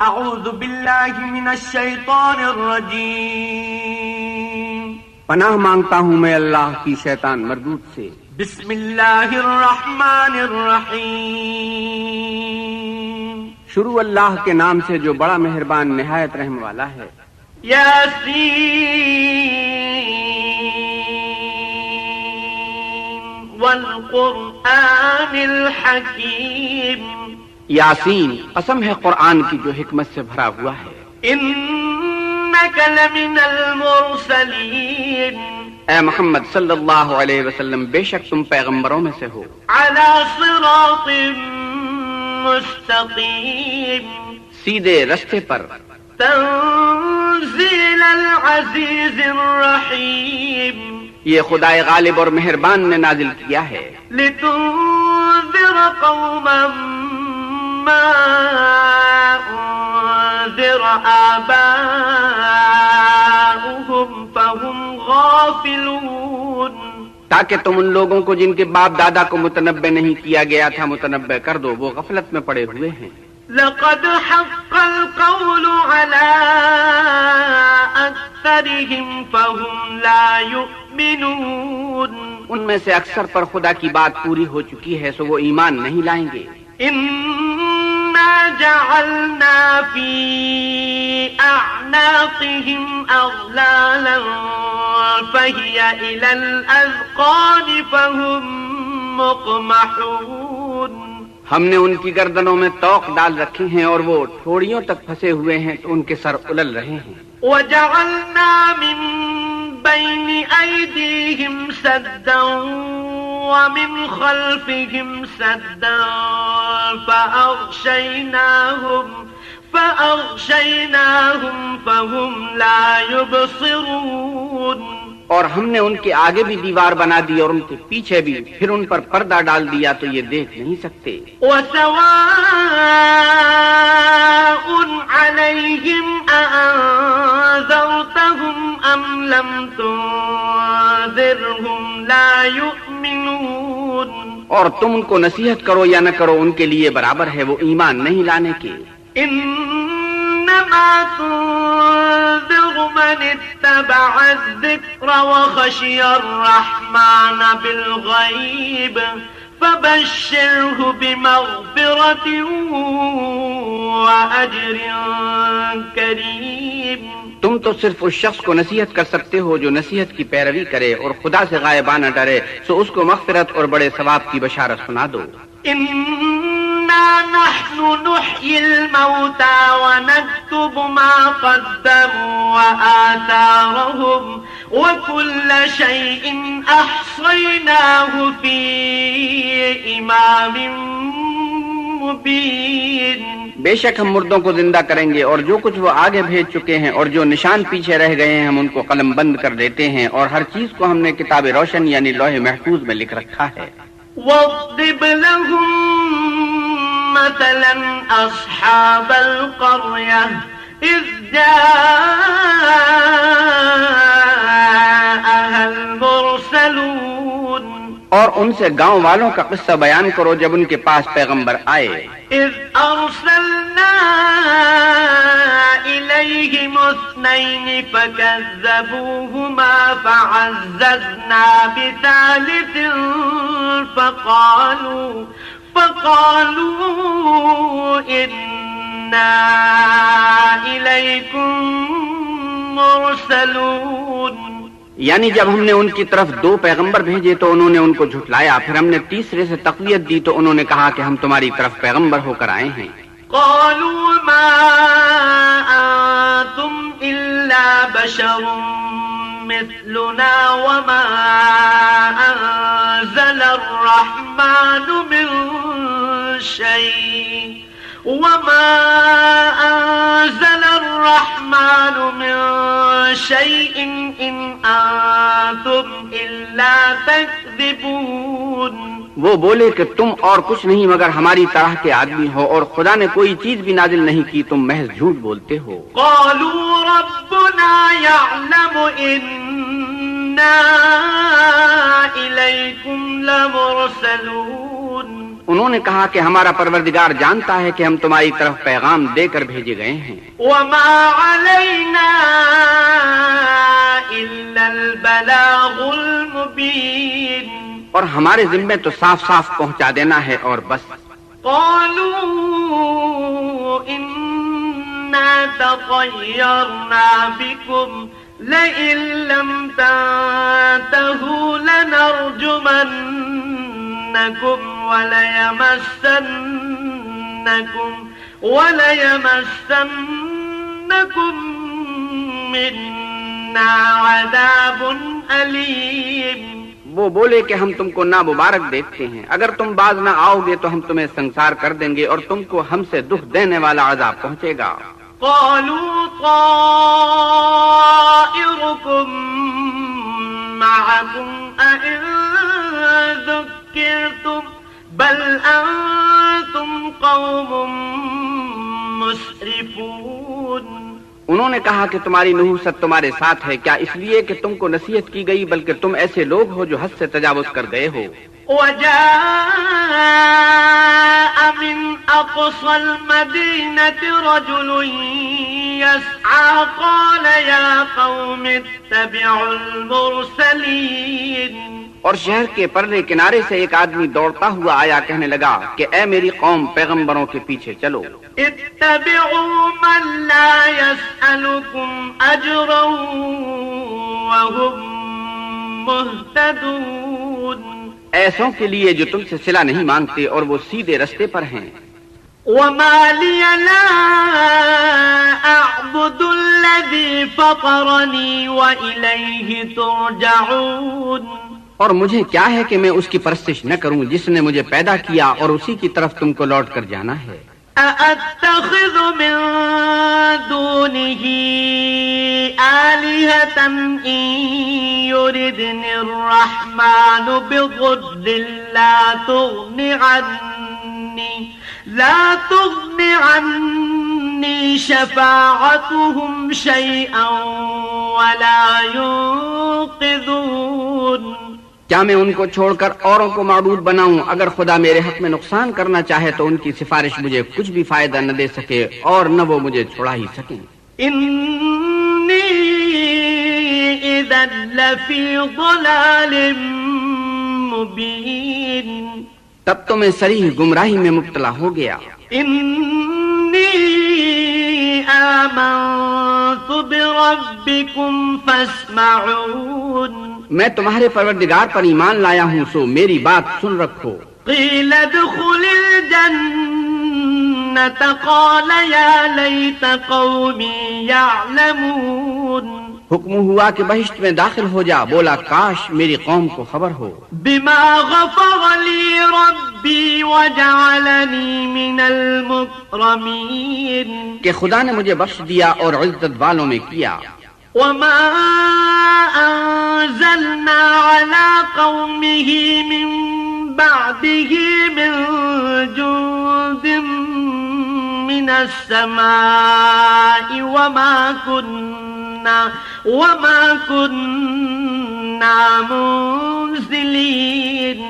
أعوذ بالله من الشيطان الرجيم. پناہ مانگتا ہوں میں اللہ کی شیطان مردود سے۔ بسم الله الرحمن الرحيم شروع اللہ کے نام سے جو بڑا مہربان نہایت رحم والا ہے۔ ياسين والقرآن الحكيم یاسین قسم ہے قرآن کی جو حکمت سے بھرا ہوا ہے۔ لمن المرسلين اے محمد صلی اللہ علیہ وسلم بے شک تم پیغمبروں میں سے ہو۔ صراط مستقيم سیدھے رستے پر۔ تنزيل العزيز الرحيم یہ خدائے غالب اور مہربان نے نازل کیا ہے۔ لتنذر قوما ما أنذر آباؤهم فهم غافلون تاکہ تم ان لوگوں کو جن کے باپ دادا کو متنبع نہیں کیا گیا تھا متنبع کر دو وہ غفلت میں پڑے ہوئے ہیں۔ لقد حق القول على أكثرهم فهم لا يؤمنون ان میں سے اکثر پر خدا کی بات پوری ہو چکی ہے سو وہ ایمان نہیں لائیں گے۔ جعلنا في أعناقهم أغلالا فهي إلى الأذقان فهم مقمحون ہم نے ان کی گردنوں میں توق ڈال رکھے ہیں اور وہ ٹھوڑیوں تک پھنسے ہوئے ہیں تو ان کے سر الل رہے ہیں۔ وجعلنا من بين أيديهم سدا ومن خلفهم سدا فأغشيناهم فأغشيناهم فهم لا يبصرون. اور ہم نے ان کے آگے بھی دیوار بنا دی اور ان کے پیچھے بھی پھر ان پر پردہ ڈال دیا تو یہ دیکھ نہیں سکتے۔ وسواء عليهم أأنذرتهم أم لم تنذرهم لا يؤمنون۔ اور تم ان کو نصیحت کرو یا نہ کرو ان کے لیے برابر ہے وہ ایمان نہیں لانے کے۔ إنما تنذر من اتبع الذكر وخشي الرحمن بالغيب فبشره بمغفرة وأجر كريم. تم تو صرف اس شخص کو نصیحت کر سکتے ہو جو نصیحت کی پیروی کرے اور خدا سے غائبانہ ڈرے سو اس کو مغفرت اور بڑے ثواب کی بشارت سنا دو. إنا نحن نحيي الموتى ونكتب ما قدموا وآثارهم وكل شيء أحصيناه في إمام مبين بے شک ہم مردوں کو زندہ کریں گے اور جو کچھ وہ آگے بھیج چکے ہیں اور جو نشان پیچھے رہ گئے ہیں ہم ان کو قلم بند کر دیتے ہیں اور ہر چیز کو ہم نے کتاب روشن یعنی لوح محفوظ میں لکھ رکھا ہے۔ واضرب لهم مثلا أصحاب القرية إذ جاءها المرسلون. اور ان سے گاؤں والوں کا قصہ بیان کرو جب ان کے پاس پیغمبر آئے۔ إذ أرسلنا إليهم اثنين فكذبوهما فعززنا بثالث فقالوا فقالوا إنا إليكم مرسلون یعنی جب ہم نے ان کی طرف دو پیغمبر بھیجے تو انہوں نے ان کو جھٹلایا پھر ہم نے تیسرے سے تقویت دی تو انہوں نے کہا کہ ہم تمہاری طرف پیغمبر ہو کر آئے ہیں۔ قالوا ما أنتم إلا بشر مثلنا وما أنزل الرحمن من شيء. وما أنزل الرحمن من شيء إن أنتم إلا تكذبون وہ بولے کہ تم اور کچھ نہیں مگر ہماری طرح کے آدمی ہو اور خدا نے کوئی چیز بھی نازل نہیں کی تم محض جھوٹ بولتے ہو۔ قالوا ربنا يعلم إنا إليكم لمرسلون انہوں نے کہا کہ ہمارا پروردگار جانتا ہے کہ ہم تمہاری طرف پیغام دے کر بھیجے گئے ہیں۔ وما علينا إلا البلاغ المبين۔ اور ہمارے ذمے تو صاف صاف پہنچا دینا ہے اور بس۔ قالوا إنا تطيرنا بكم لئن لم تنتهوا لنرجمنكم وليمسنكم وليمسنكم منا عذاب أليم وہ بولے کہ ہم تم کو نا مبارک دیکھتے ہیں۔ اگر تم باز نہ آؤ گے تو ہم تمہیں سنسار کر دیں گے اور تم کو ہم سے دکھ دینے والا عذاب پہنچے گا۔ قالوا طائركم معكم أئن ذكرتم بل أنتم قوم مسرفون۔ انہوں نے کہا کہ تمہاری نحوست تمہارے ساتھ ہے کیا اس لیے کہ تم کو نصیحت کی گئی بلکہ تم ایسے لوگ ہو جو حد سے تجاوز کر گئے ہو۔ وجاء من أقصى المدينة رجل يسعى قال يا قوم اتبعوا المرسلين. اور شہر کے پرلے کنارے سے ایک آدمی دوڑتا ہوا آیا کہنے لگا کہ اے میری قوم پیغمبروں کے پیچھے چلو۔ اتبعوا من لا يسألكم أجرا وهم مهتدون۔ ایسوں کے لیے جو تم سے صلہ نہیں مانگتے اور وہ سیدھے رستے پر ہیں۔ وما لي لا أعبد الذي فطرني وإليه ترجعون۔ اور مجھے کیا ہے کہ میں اس کی پرستش نہ کروں جس نے مجھے پیدا کیا اور اسی کی طرف تم کو لوٹ کر جانا ہے۔ أأتخذ من دونه آلهة إن يردني الرحمن بضر لا تغن عني، لا تغن عني شفاعتهم شيئا ولا ينقذون. کیا میں ان کو چھوڑ کر اوروں کو معبود بناؤں؟ اگر خدا میرے حق میں نقصان کرنا چاہے تو ان کی سفارش مجھے کچھ بھی فائدہ نہ دے سکے اور نہ وہ مجھے چھوڑا ہی سکیں۔ إذا لفي ضلال مبين. تب تو میں سریح گمراہی میں مبتلا ہو گیا۔ إني آمنت بربكم فاسمعون. میں تمہارے پروردگار پر ایمان لایا ہوں سو میری بات سن رکھو۔ قيل ادخل الجنة قال يا ليت قومي يعلمون حکم ہوا کہ بہشت میں داخل ہو جا بولا کاش میری قوم کو خبر ہو۔ بما غفر لي ربي وجعلني من المكرمين کہ خدا نے مجھے بخش دیا اور عزت والوں میں کیا۔ وما أنزلنا على قومه من بعده من جند من السماء وما كنا وما كنا منزلين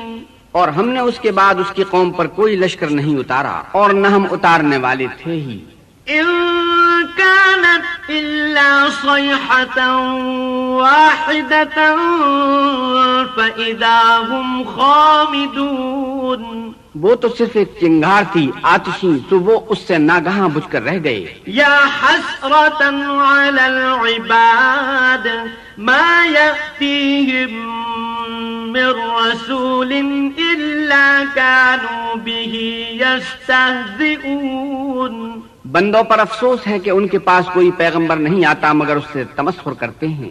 اور ہم نے اس کے بعد اس کی قوم پر کوئی لشکر نہیں اتارا اور نہ ہم اتارنے والے تھے ہی۔ كانت إلا صيحة واحدة فإذا هم خامدون. وہ تو صرف ایک چنگار تھی آتشی تو وہ اس سے ناگہاں بجھ کر رہ گئے۔ يا حسرة على العباد ما يأتيهم من رسول إلا كانوا به يستهزئون بندوں پر افسوس ہے کہ ان کے پاس کوئی پیغمبر نہیں آتا مگر اس سے تمسخر کرتے ہیں۔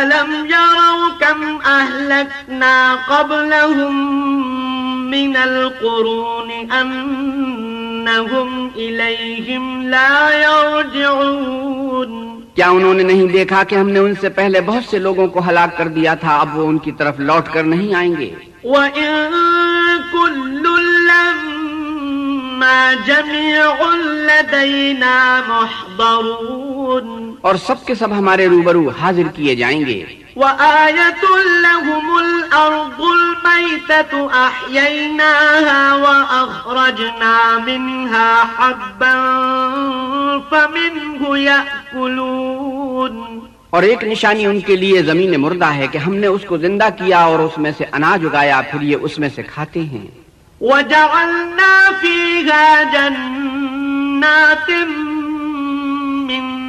ألم يروا كم أهلكنا قبلهم من القرون أنهم إليهم لا يرجعون۔ کیا انہوں نے نہیں دیکھا کہ ہم نے ان سے پہلے بہت سے لوگوں کو ہلاک کر دیا تھا؟ اب وہ ان کی طرف لوٹ کر نہیں آئیں گے۔ وإن إنا جميع لدينا محضرون. اور سب کے سب ہمارے روبرو حاضر کیے جائیں گے. وآية لهم الأرض الميتة أحييناها وأخرجنا منها حبا فمنه يأكلون. اور ایک نشانی ان کے لیے زمین مردہ ہے کہ ہم نے اس کو زندہ کیا اور اس میں سے اناج اگایا پھر یہ اس میں سے کھاتے ہیں. وجعلنا فيها جنات من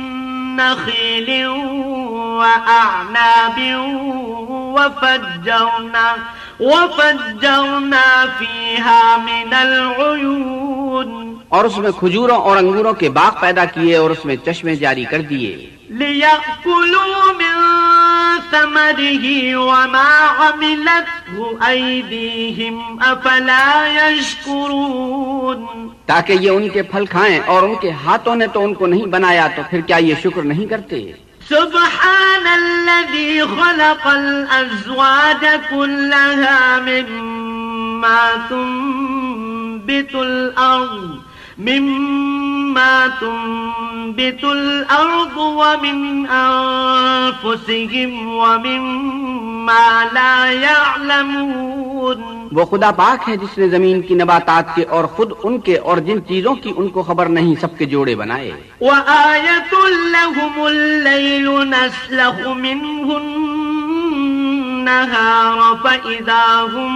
نخيل وأعناب وفجرنا, وفجرنا فيها من العيون. اور اس میں کھجوروں اور انگوروں کے باغ پیدا کیے اور اس میں چشمے جاری کر دیے۔ ليأكلوا ثمره وما عملته أيديهم أفلا يشكرون تاکہ یہ ان کے پھل کھائیں اور ان کے ہاتھوں نے تو ان کو نہیں بنایا تو پھر کیا یہ شکر نہیں کرتے؟ سبحان الذي خلق الأزواج كلها مما تنبت الأرض مما تنبت الأرض ومن أنفسهم ومما لا يعلمون. وہ خدا پاک ہے جس نے زمین کی نباتات کے اور خود ان کے اور جن چیزوں کی ان کو خبر نہیں سب کے جوڑے بنائے۔ وآية لهم الليل نسلخ منه النهار فإذا هم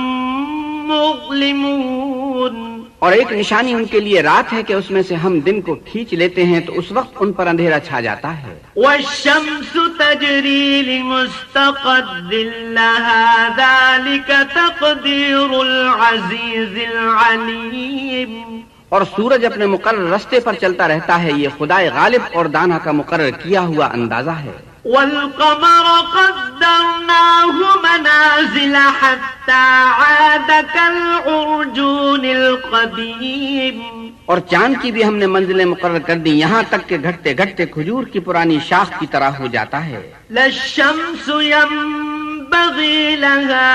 مظلمون. اور ایک نشانی ان کے لیے رات ہے کہ اس میں سے ہم دن کو کھینچ لیتے ہیں تو اس وقت ان پر اندھیرا چھا جاتا ہے۔ والشمس تجري لمستقر لها ذلك تقدير العزيز العليم۔ اور سورج اپنے مقرر رستے پر چلتا رہتا ہے یہ خدا غالب اور دانا کا مقرر کیا ہوا اندازہ ہے۔ والقمر قدرناه منازل حتى عاد كالعرجون القديم. اور چاند کی بھی ہم نے منزلیں مقرر کر دی یہاں تک کہ گھٹتے گھٹتے کھجور کی پرانی شاخ کی طرح ہو جاتا ہے۔ لا الشمس ينبغي لها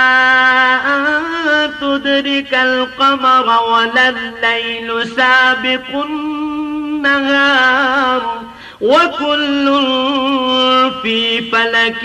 أن تدرك القمر ولا الليل سابق النهار. وكل في فلك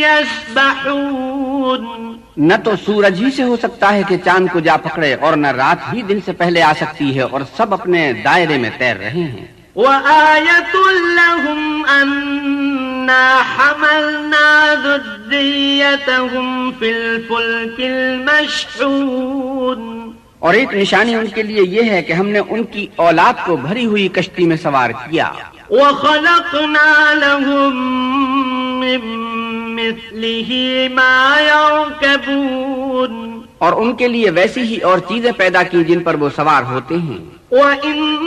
يسبحون نہ تو سورج ہی سے ہو سکتا ہے کہ چاند کو جا پکڑے اور نہ رات ہی دن سے پہلے آ سکتی ہے اور سب اپنے دائرے میں تیر رہے ہیں۔ وآية لهم أنا حملنا ذريتهم في الفلك المشحون اور ایک نشانی ان کے لیے یہ ہے کہ ہم نے ان کی اولاد کو بھری ہوئی کشتی میں سوار کیا۔ وخلقنا لهم من مثله ما يركبون. اور ان کے لیے ویسی ہی اور چیزیں پیدا کی جن پر وہ سوار ہوتے ہیں۔ وإن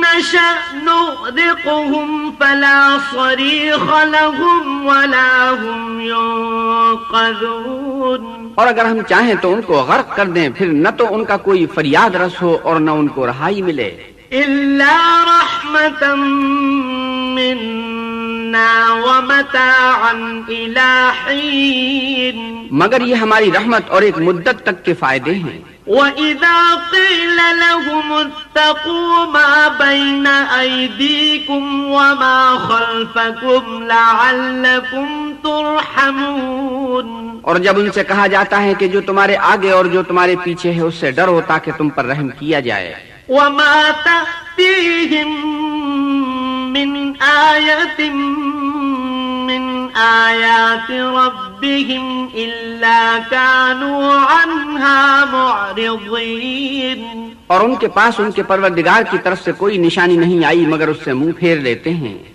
نشأ نغرقهم فلا صريخ لهم ولا هم ينقذون۔ اور اگر ہم چاہیں تو ان کو غرق کر دیں پھر نہ تو ان کا کوئی فریاد رس ہو اور نہ ان کو رہائی ملے۔ إلا رحمة منا ومتاعا إلى حين مگر یہ ہماری رحمت اور ایک مدت تک کے فائدے ہیں۔ وإذا قيل لهم اتقوا ما بين أيديكم وما خلفكم لعلكم ترحمون۔ اور جب ان سے کہا جاتا ہے کہ جو تمہارے آگے اور جو تمہارے پیچھے ہے اس سے ڈر ہو تاکہ تم پر رحم کیا جائے۔ وما تأتيهم من آية من آيات ربهم إلا كانوا عنها معرضين. اور ان کے پاس ان کے پروردگار کی طرف سے کوئی نشانی نہیں آئی مگر اس سے منہ پھیر لیتے ہیں۔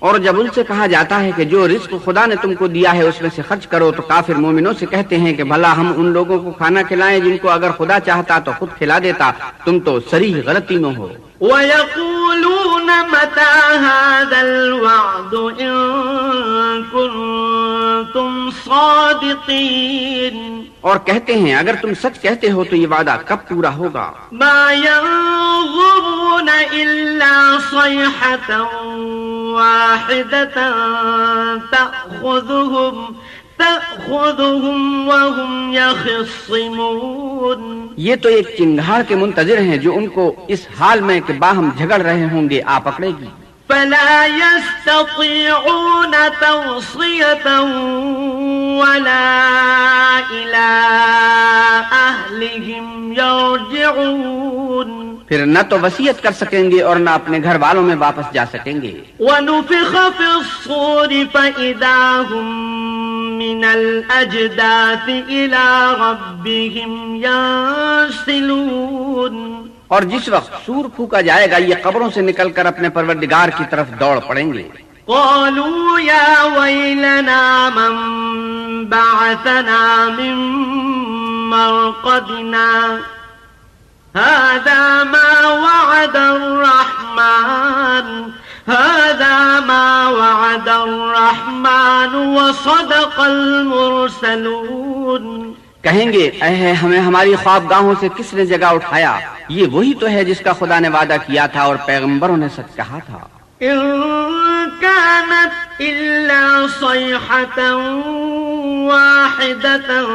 اور جب ان سے کہا جاتا ہے کہ جو رزق خدا نے تم کو دیا ہے اس میں سے خرچ کرو، تو کافر مومنوں سے کہتے ہیں کہ بھلا ہم ان لوگوں کو کھانا کھلائیں جن کو اگر خدا چاہتا تو خود کھلا دیتا، تم تو سری غلطی میں ہو۔ وَيَقُولُونَ مَتَى هَذَا الْوَعْدُ إِن كُنتُمْ صَادِقِينَ؟ اور کہتے ہیں اگر تم سچ کہتے ہو تو یہ وعدہ کب پورا ہوگا؟ ما ينظرون إلا صيحة واحدة تأخذهم تأخذهم وهم يخصمون. یہ تو ایک چنگھاڑ کے منتظر ہیں جو ان کو اس حال میں کہ باہم جھگڑ رہے ہوں گے آ پکڑے گی۔ فلا يستطيعون توصية ولا إلى أهلهم يرجعون. پھر نہ تو وسیعت کر سکیں گے اور نہ اپنے گھر والوں میں واپس جا سکیں گے۔ ونفخ في الصور فإذا هم من الأجداث إلى ربهم ينسلون۔ اور جس وقت سور پھونکا جائے گا یہ قبروں سے نکل کر اپنے پروردگار کی طرف دوڑ پڑیں گے۔ قالوا يا ويلنا من بعثنا من مرقدنا۔ هذا ما وعد الرحمن، هذا ما وعد الرحمن وصدق المرسلون. کہیں گے، اے ہمیں ہماری خوابگاہوں سے کس نے جگہ اٹھایا؟ یہ وہی تو ہے جس کا خدا نے وعدہ کیا تھا اور پیغمبروں نے سچ کہا تھا۔ إن كانت إلا صيحة واحدة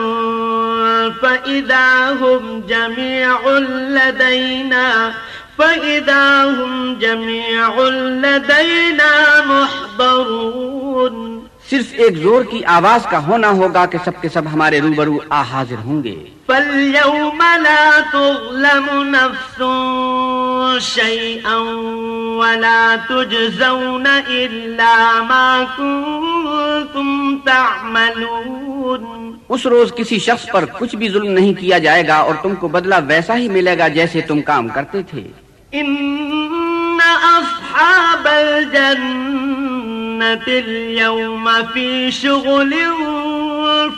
فإذا هم جميع لدينا فإذا هم جميع لدينا محضرون صرف ایک زور کی آواز کا ہونا ہوگا کہ سب کے سب ہمارے روبرو آ حاضر ہوں گے۔ فاليوم لا تظلم نفس شيئا ولا تجزون إلا ما كنتم تعملون. اس روز کسی شخص پر کچھ بھی ظلم نہیں کیا جائے گا اور تم کو بدلہ ویسا ہی ملے گا جیسے تم کام کرتے تھے۔ إن أصحاب الجنة اليوم في شغل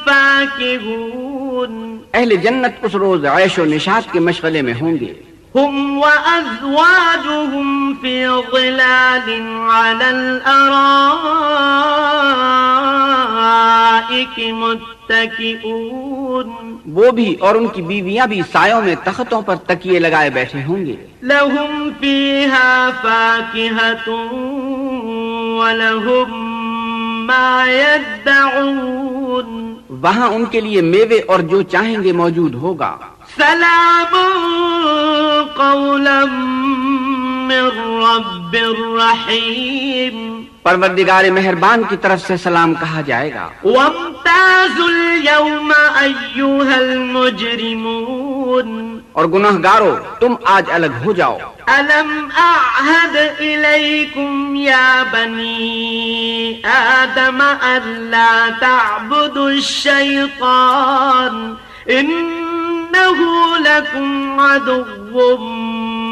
فاكهون. اہل جنت اس روز عیش و نشاط کے مشغلے میں ہوں گے۔ هم وأزواجهم في ظلال على الأرائك متكئون. وہ بھی اور ان کی بیویاں بھی سایوں میں تختوں پر تکیے لگائے بیٹھے ہوں گے۔ لهم فيها فاكهة ولهم ما يدعون. وہاں ان کے لیے میوے اور جو چاہیں گے موجود ہوگا۔ سلام قولا من رب رحيم پروردگار مہربان کی طرف سے سلام کہا جائے گا۔ وامتازوا اليوم أيها المجرمون۔ اور گناہ گارو تم آج الگ ہو جاؤ۔ ألم أعهد إليكم يا بني آدم ألا تعبدوا الشيطان إنه لكم عدو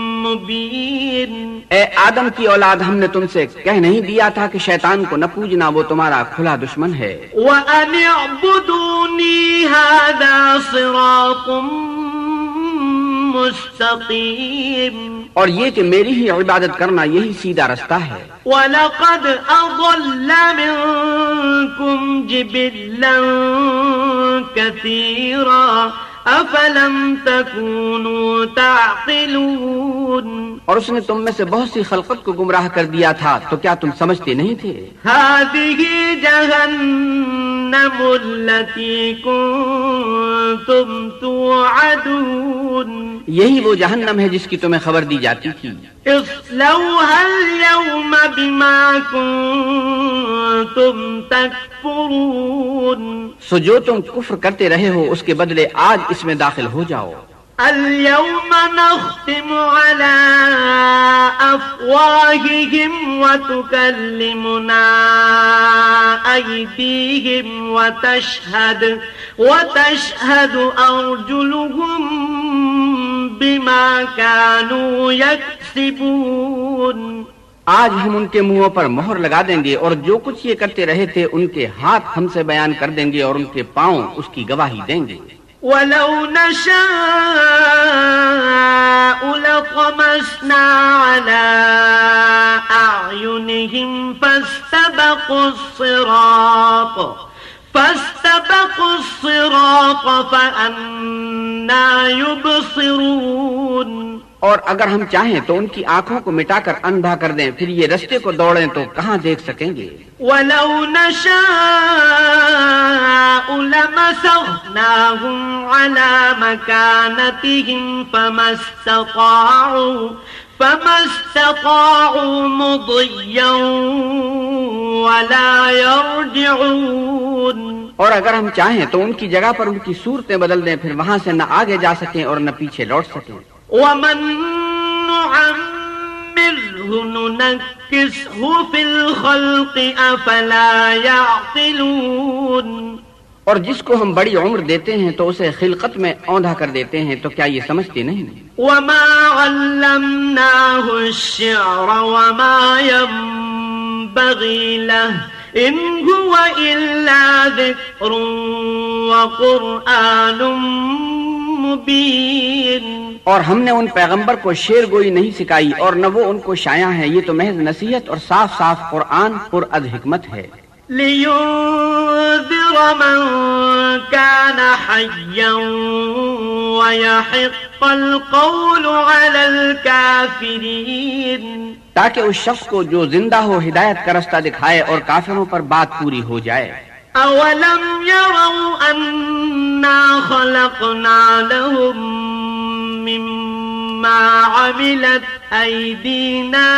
مبين. اے آدم کی اولاد ہم نے تم سے کہہ نہیں دیا تھا کہ شیطان کو نہ پوجنا وہ تمہارا کھلا دشمن ہے۔ وأن اعبدوني هذا صراط مستقيم. اور یہ کہ میری ہی عبادت کرنا یہی سیدھا رستہ ہے۔ ولقد أضل منكم جبلا كثيرا۔ أفلم تكونوا تعقلون؟ اور اس نے تم میں سے بہت سی خلقت کو گمراہ کر دیا تھا تو کیا تم سمجھتے نہیں تھے؟ هذه جهنم التي كنتم توعدون. یہی وہ جہنم ہے جس کی تمہیں خبر دی جاتی تھی۔ اصلوها اليوم بما كنتم تكفرون سو جو تم کفر کرتے رہے ہو اس کے بدلے آج اس میں داخل ہو جاؤ۔ اليوم نختم على أفواههم وتكلمنا أيديهم وتشهد وتشهد أرجلهم بما كانوا يكسبون. آج ہم ان کے منہوں پر مہر لگا دیں گے اور جو کچھ یہ کرتے رہے تھے ان کے ہاتھ ہم سے بیان کر دیں گے اور ان کے پاؤں اس کی گواہی دیں گے۔ ولو نشاء لطمسنا على أعينهم فاستبقوا الصراط فاستبقوا الصراط فأنا يبصرون اور اگر ہم چاہیں تو ان کی آنکھوں کو مٹا کر اندھا کر دیں پھر یہ رستے کو دوڑیں تو کہاں دیکھ سکیں گے؟ ولو نشاء لمسخناهم على مكانتهم فما استطاعوا فما استطاعوا مضيا ولا يرجعون۔ اور اگر ہم چاہیں تو ان کی جگہ پر ان کی صورتیں بدل دیں پھر وہاں سے نہ آگے جا سکیں اور نہ پیچھے لوٹ سکیں۔ ومن نعمره ننكسه في الخلق أفلا يعقلون اور جس کو ہم بڑی عمر دیتے ہیں تو اسے خلقت میں اوندھا کر دیتے ہیں تو کیا یہ سمجھتے نہیں؟ وما علمناه الشعر وما ينبغي له إن هو إلا ذكر وقرآن مبين اور ہم نے ان پیغمبر کو شیر گوئی نہیں سکھائی اور نہ وہ ان کو شایع ہے یہ تو محض نصیحت اور صاف صاف قرآن پر اد حکمت ہے۔ لينذر من كان حيا ويحق القول على الكافرين۔ تاکہ اس شخص کو جو زندہ ہو ہدایت کا رستہ دکھائے اور کافروں پر بات پوری ہو جائے۔ أولم يروا أنا خلقنا لهم مما عملت أيدينا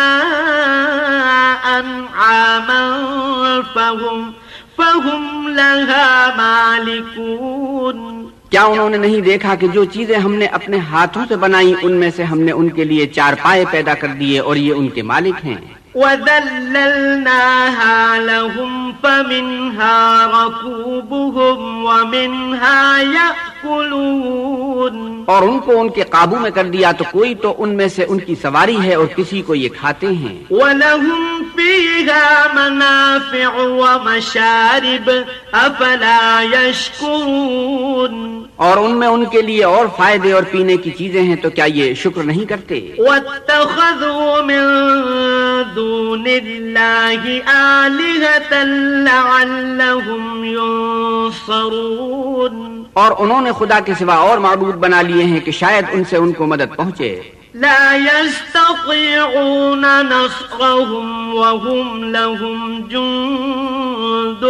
أنعاما فهم فهم لها مالكون. کیا انہوں نے نہیں دیکھا کہ جو چیزیں ہم نے اپنے ہاتھوں سے بنائی، ان میں سے ہم نے ان کے لیے چار پائے پیدا کر دیے اور یہ ان کے مالک ہیں؟ وذللناها لهم فمنها ركوبهم ومنها يأكلون. اور ان کو ان کے قابو میں کر دیا تو کوئی تو ان میں سے ان کی سواری ہے اور کسی کو یہ کھاتے ہیں۔ ولهم فيها منافع ومشارب أفلا يشكرون اور ان میں ان کے لیے اور فائدے اور پینے کی چیزیں ہیں تو کیا یہ شکر نہیں کرتے؟ واتخذوا من دون الله آلهة لعلهم ينصرون اور انہوں نے خدا کے سوا اور معبود بنا لیے ہیں کہ شاید ان سے ان کو مدد پہنچے۔ لا يستطيعون نصرهم وهم لهم جند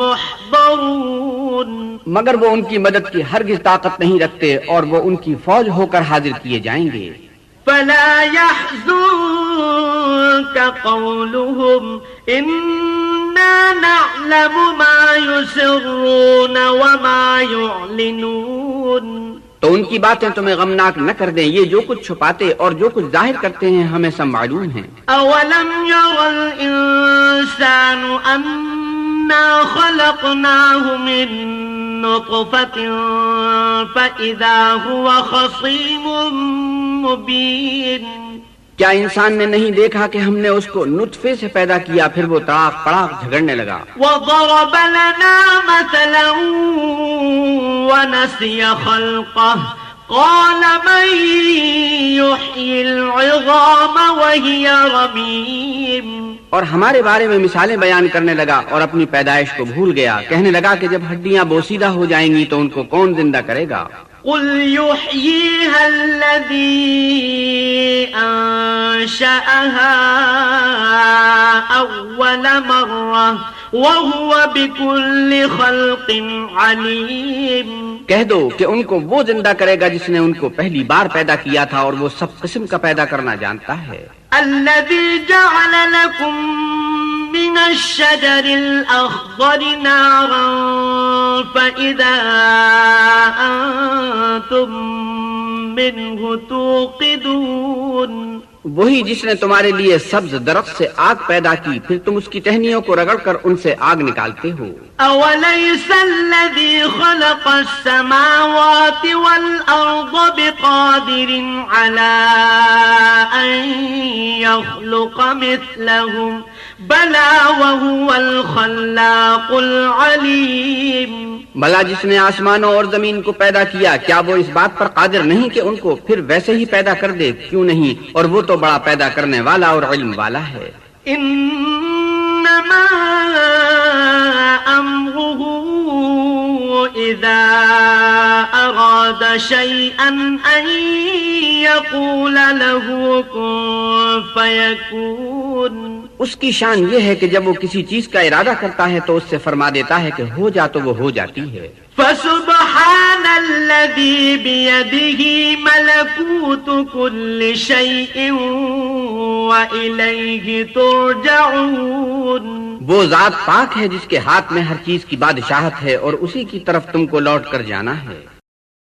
محضرون۔ مگر وہ ان کی مدد کی ہرگز طاقت نہیں رکھتے اور وہ ان کی فوج ہو کر حاضر کیے جائیں گے۔ فلا يحزنك قولهم إنا نعلم ما يسرون وما يعلنون تو ان کی باتیں تمہیں غمناک نہ کر دیں یہ جو کچھ چھپاتے اور جو کچھ ظاہر کرتے ہیں ہمیں سب معلوم ہیں۔ أولم ير الإنسان أنا خلقناه من نطفة فإذا هو خصيم مبين کیا انسان نے نہیں دیکھا کہ ہم نے اس کو نطفے سے پیدا کیا پھر وہ تڑاک پڑاک جھگڑنے لگا۔ وضرب لنا مثلا ونسي خلقه۔ قال من يحيي العظام وهي رميم۔ اور ہمارے بارے میں مثالیں بیان کرنے لگا اور اپنی پیدائش کو بھول گیا۔ کہنے لگا کہ جب ہڈیاں بوسیدہ ہو جائیں گی تو ان کو کون زندہ کرے گا؟ قل يحييها الذي أنشأها أول مرة وهو بكل خلق عليم کہہ دو کہ ان کو وہ زندہ کرے گا جس نے ان کو پہلی بار پیدا کیا تھا اور وہ سب قسم کا پیدا کرنا جانتا ہے۔ الذي جعل لكم من الشجر الأخضر نارا فإذا أنتم منه توقدون وہی جس نے تمہارے لیے سبز درخت سے آگ پیدا کی پھر تم اس کی ٹہنیوں کو رگڑ کر ان سے آگ نکالتے ہو۔ أوليس الذي خلق السماوات والأرض بقادر على أن يخلق مثلهم؟ بلى وهو الخلاق العليم. بلا جس نے آسمانوں اور زمین کو پیدا کیا کیا وہ اس بات پر قادر نہیں کہ ان کو پھر ویسے ہی پیدا کر دے؟ کیوں نہیں؟ اور وہ تو بڑا پیدا کرنے والا اور علم والا ہے۔ إنما أمره إذا أراد شيئا أن يقول له كن فيكون. اس کی شان یہ ہے کہ جب وہ کسی چیز کا ارادہ کرتا ہے تو اس سے فرما دیتا ہے کہ ہو جا تو وہ ہو جاتی ہے۔ فسبحان الذي بيده ملكوت كل شيء وإليه ترجعون۔ وہ ذات پاک ہے جس کے ہاتھ میں ہر چیز کی بادشاہت ہے اور اسی کی طرف تم کو لوٹ کر جانا ہے۔